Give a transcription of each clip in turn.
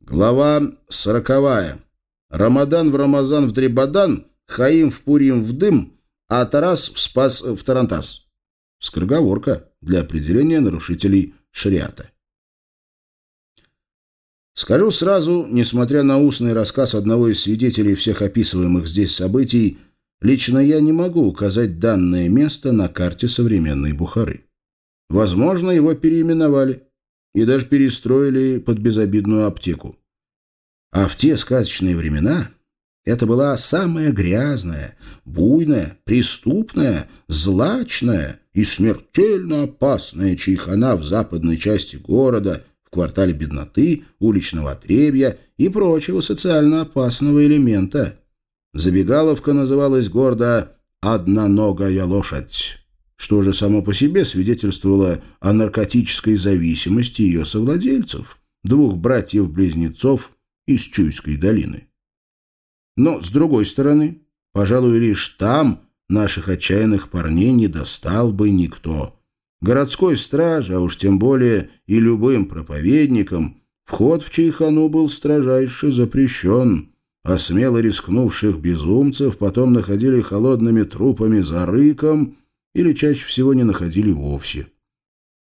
Глава сороковая. Рамадан в Рамазан в Дребадан, Хаим в Пурим в дым, а Тарас в Спас в Тарантас. Скороговорка для определения нарушителей шариата. Скажу сразу, несмотря на устный рассказ одного из свидетелей всех описываемых здесь событий, лично я не могу указать данное место на карте современной Бухары. Возможно, его переименовали и даже перестроили под безобидную аптеку. А в те сказочные времена это была самая грязная, буйная, преступная, злачная и смертельно опасная чайхана в западной части города, в квартале бедноты, уличного отребья и прочего социально опасного элемента. Забегаловка называлась гордо «Одноногая лошадь» что же само по себе свидетельствовало о наркотической зависимости ее совладельцев, двух братьев-близнецов из Чуйской долины. Но, с другой стороны, пожалуй, лишь там наших отчаянных парней не достал бы никто. Городской страже, а уж тем более и любым проповедникам, вход в Чайхану был строжайше запрещен, а смело рискнувших безумцев потом находили холодными трупами за рыком или чаще всего не находили вовсе.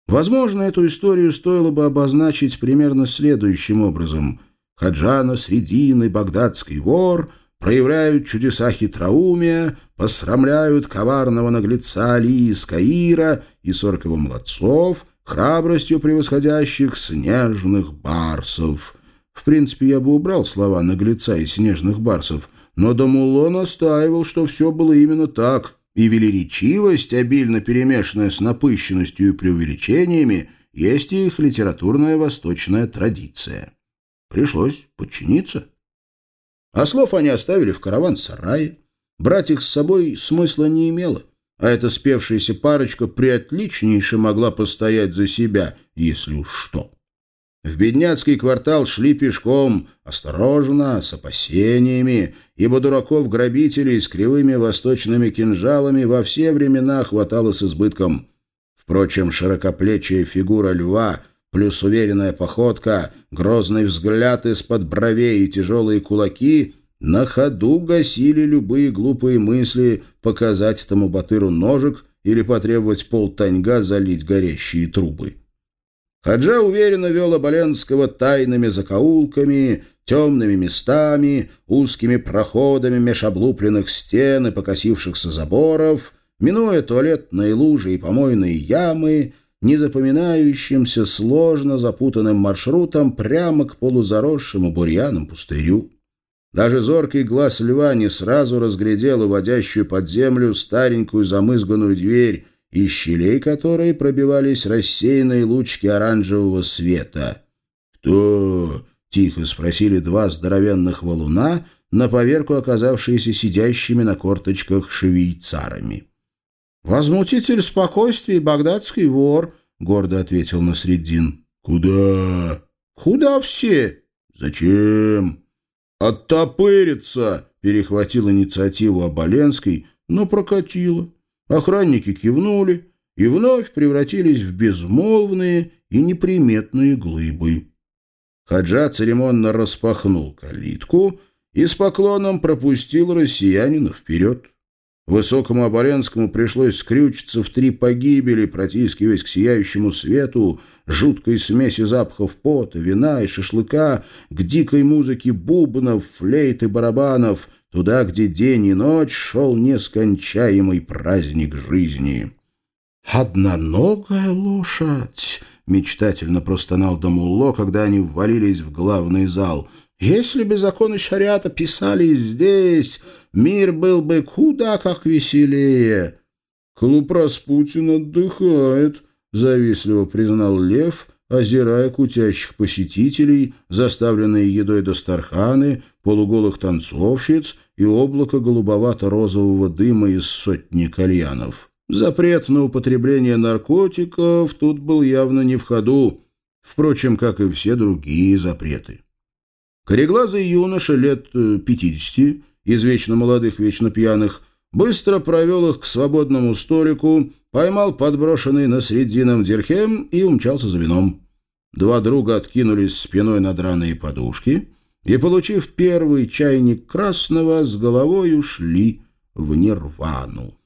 Возможно, эту историю стоило бы обозначить примерно следующим образом. Хаджана Средин и багдадский вор проявляют чудеса хитроумия, посрамляют коварного наглеца Али из Каира и сорок его молодцов, храбростью превосходящих снежных барсов. В принципе, я бы убрал слова наглеца и снежных барсов, но Дамуло настаивал, что все было именно так — и велеречивость, обильно перемешанная с напыщенностью и преувеличениями, есть их литературная восточная традиция. Пришлось подчиниться. А слов они оставили в караван-сарае. Брать их с собой смысла не имело, а эта спевшаяся парочка приотличнейше могла постоять за себя, если уж что. В бедняцкий квартал шли пешком, осторожно, с опасениями, ибо дураков-грабителей с кривыми восточными кинжалами во все времена хватало с избытком. Впрочем, широкоплечья фигура льва плюс уверенная походка, грозный взгляд из-под бровей и тяжелые кулаки на ходу гасили любые глупые мысли показать тому батыру ножик или потребовать полтаньга залить горящие трубы. Хаджа уверенно вел Оболенского тайными закоулками, темными местами, узкими проходами меж облупленных стен и покосившихся заборов, минуя туалетные лужи и помойные ямы, незапоминающимся сложно запутанным маршрутом прямо к полузаросшему бурьяном пустырю. Даже зоркий глаз льва не сразу разглядел уводящую под землю старенькую замызганную дверь, из щелей которой пробивались рассеянные лучки оранжевого света. «Кто?» — тихо спросили два здоровенных валуна, на поверку оказавшиеся сидящими на корточках швейцарами. «Возмутитель спокойствия багдадский вор», — гордо ответил Насреддин. «Куда?» «Куда все?» «Зачем?» «Оттопыриться!» — перехватил инициативу Оболенской, но прокатило. Охранники кивнули и вновь превратились в безмолвные и неприметные глыбы. Хаджа церемонно распахнул калитку и с поклоном пропустил россиянина вперед. Высокому Оболенскому пришлось скрючиться в три погибели, протискиваясь к сияющему свету, жуткой смеси запахов пота, вина и шашлыка, к дикой музыке бубнов, флейт и барабанов — туда, где день и ночь шел нескончаемый праздник жизни. «Одноногая лошадь!» — мечтательно простонал Дамулло, когда они ввалились в главный зал. «Если бы законы шариата писали здесь, мир был бы куда как веселее!» «Клуб Распутин отдыхает», — завистливо признал Лев, озирая кутящих посетителей, заставленные едой Дастарханы, полуголых танцовщиц и облако голубовато-розового дыма из сотни кальянов. Запрет на употребление наркотиков тут был явно не в ходу, впрочем, как и все другие запреты. Кореглазый юноша лет э, пятидесяти, из вечно молодых, вечно пьяных, быстро провел их к свободному столику, поймал подброшенный на средином дирхем и умчался за вином. Два друга откинулись спиной на драные подушки и, получив первый чайник красного, с головой ушли в нирвану.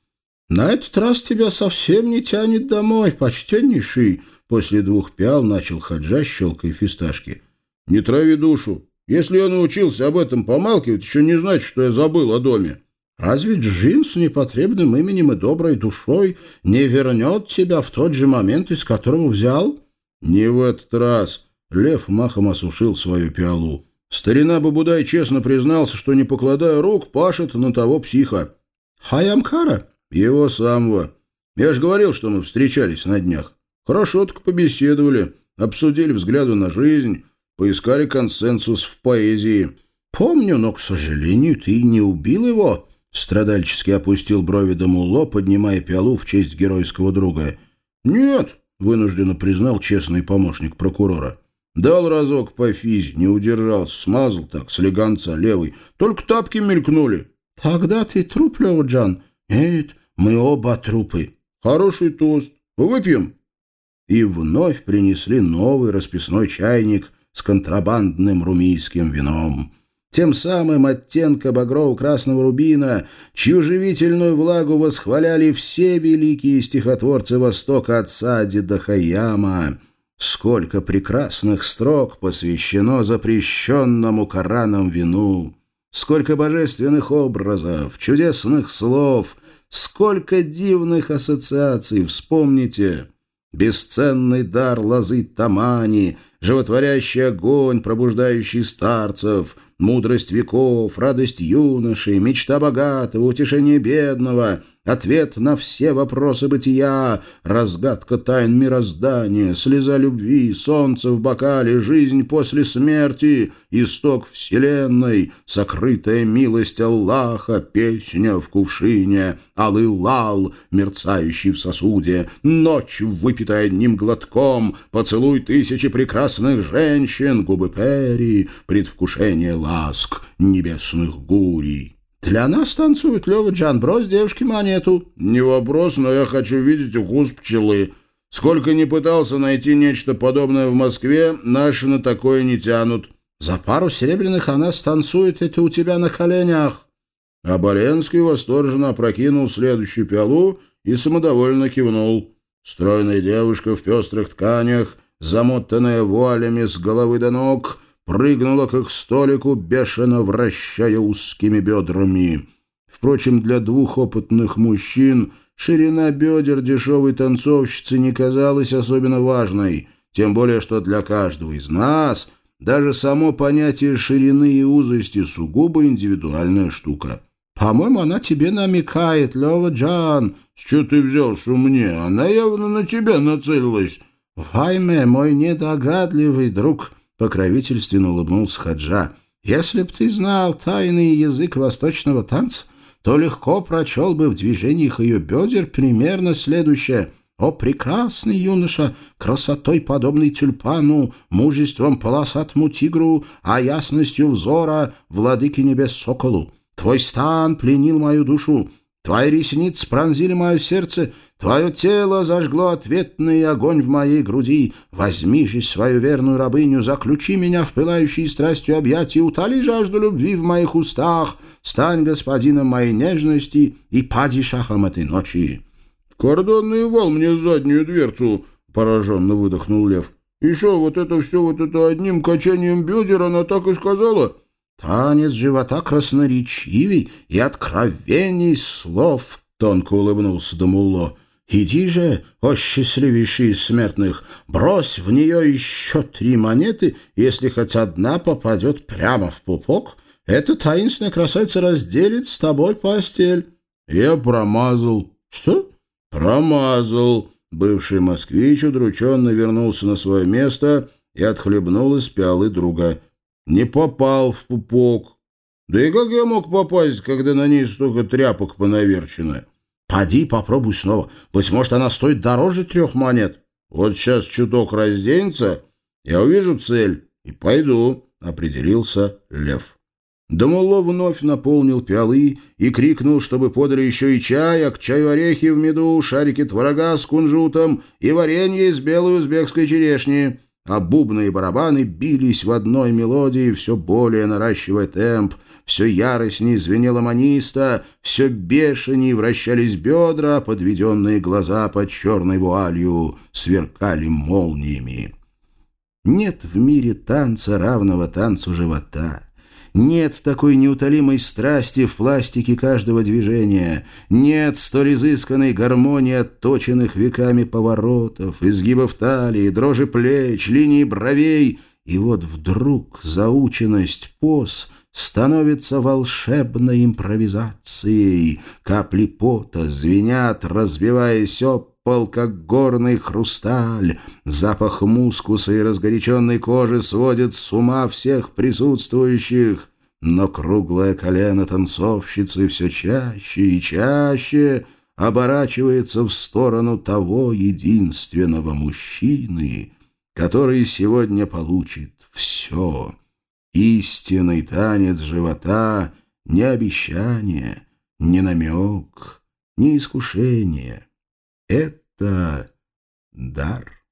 «На этот раз тебя совсем не тянет домой, почтеннейший!» После двух пиал начал Хаджа, щелкая фисташки. «Не трави душу. Если я научился об этом помалкивать, еще не значит, что я забыл о доме». «Разве джин с непотребным именем и доброй душой не вернет тебя в тот же момент, из которого взял?» «Не в этот раз». Лев махом осушил свою пиалу. Старина Бабудай честно признался, что, не покладая рук, пашет на того психа. «Хаямкара?» «Его самого. Я же говорил, что мы встречались на днях. Хорошо так побеседовали, обсудили взгляды на жизнь, поискали консенсус в поэзии». «Помню, но, к сожалению, ты не убил его?» Страдальчески опустил брови Дамулло, поднимая пиалу в честь геройского друга. «Нет», — вынужденно признал честный помощник прокурора. «Дал разок по физе, не удержался, смазал так, слегонца левый. Только тапки мелькнули». «Тогда ты труп, Леоджан?» «Нет, мы оба трупы». «Хороший тост. Выпьем?» И вновь принесли новый расписной чайник с контрабандным румийским вином тем самым оттенка багрово-красного рубина, чью живительную влагу восхваляли все великие стихотворцы Востока от Сади до Хайяма. Сколько прекрасных строк посвящено запрещенному Кораном вину! Сколько божественных образов, чудесных слов, сколько дивных ассоциаций, вспомните! Бесценный дар лозы Тамани, животворящий огонь, пробуждающий старцев — мудрость веков, радость юноши, мечта богатого, утешение бедного, ответ на все вопросы бытия, разгадка тайн мироздания, слеза любви, солнце в бокале, жизнь после смерти, исток вселенной, сокрытая милость Аллаха, песня в кувшине, алый лал, мерцающий в сосуде, ночь, выпитая одним глотком, поцелуй тысячи прекрасных женщин, губы Пери, предвкушение ласк небесных гурий. «Для нас танцует Лева Джан. Брось девушке монету». «Не вопрос, но я хочу видеть укус пчелы. Сколько не пытался найти нечто подобное в Москве, наши на такое не тянут». «За пару серебряных она станцует это у тебя на коленях». А Боленский восторженно опрокинул следующую пиалу и самодовольно кивнул. Стройная девушка в пестрых тканях, замотанная вуалями с головы до ног — прыгнула к их столику, бешено вращая узкими бедрами. Впрочем, для двух опытных мужчин ширина бедер дешевой танцовщицы не казалась особенно важной, тем более, что для каждого из нас даже само понятие ширины и узости сугубо индивидуальная штука. «По-моему, она тебе намекает, Лева Джан». «С чего ты взял, что мне? Она явно на тебя нацелилась». «Вайме, мой недогадливый друг», Покровительственно улыбнулся Хаджа. «Если б ты знал тайный язык восточного танца, то легко прочел бы в движениях ее бедер примерно следующее. О, прекрасный юноша, красотой подобный тюльпану, мужеством полосатому тигру, а ясностью взора владыки небес соколу! Твой стан пленил мою душу, Твои ресницы пронзили мое сердце, твое тело зажгло ответный огонь в моей груди. Возьми же свою верную рабыню, заключи меня в пылающие страстью объятия, утоли жажду любви в моих устах, стань господином моей нежности и падишахом этой ночи». «Кордонный вал мне заднюю дверцу!» — пораженно выдохнул Лев. «Еще вот это все вот это одним качанием бедер она так и сказала?» Танец живота красноречивей и откровений слов, — тонко улыбнулся Дамулло. Иди же, о счастливейший из смертных, брось в нее еще три монеты, если хоть одна попадет прямо в пупок, эта таинственная красавица разделит с тобой постель. Я промазал. Что? Промазал. Бывший москвич удрученно вернулся на свое место и отхлебнул из пиалы друга. Не попал в пупок. Да и как я мог попасть, когда на ней столько тряпок понаверчено? Поди, попробуй снова. Быть может, она стоит дороже трех монет. Вот сейчас чуток разденется, я увижу цель и пойду, — определился Лев. Домоло вновь наполнил пиалы и крикнул, чтобы подали еще и чай, а к чаю орехи в меду, шарики творога с кунжутом и варенье из белой узбекской черешни. А бубны барабаны бились в одной мелодии, все более наращивая темп, все яростнее звенела маниста, все бешенее вращались бедра, подведенные глаза под черной вуалью сверкали молниями. Нет в мире танца, равного танцу живота. Нет такой неутолимой страсти в пластике каждого движения. Нет столь изысканной гармонии отточенных веками поворотов, изгибов талии, дрожи плеч, линии бровей. И вот вдруг заученность поз становится волшебной импровизацией. Капли пота звенят, разбиваясь об пол, как горный хрусталь. Запах мускуса и разгоряченной кожи сводит с ума всех присутствующих. Но круглое колено танцовщицы все чаще и чаще оборачивается в сторону того единственного мужчины, который сегодня получит все. Истинный танец живота — не обещание, не намек, не искушение — это дар.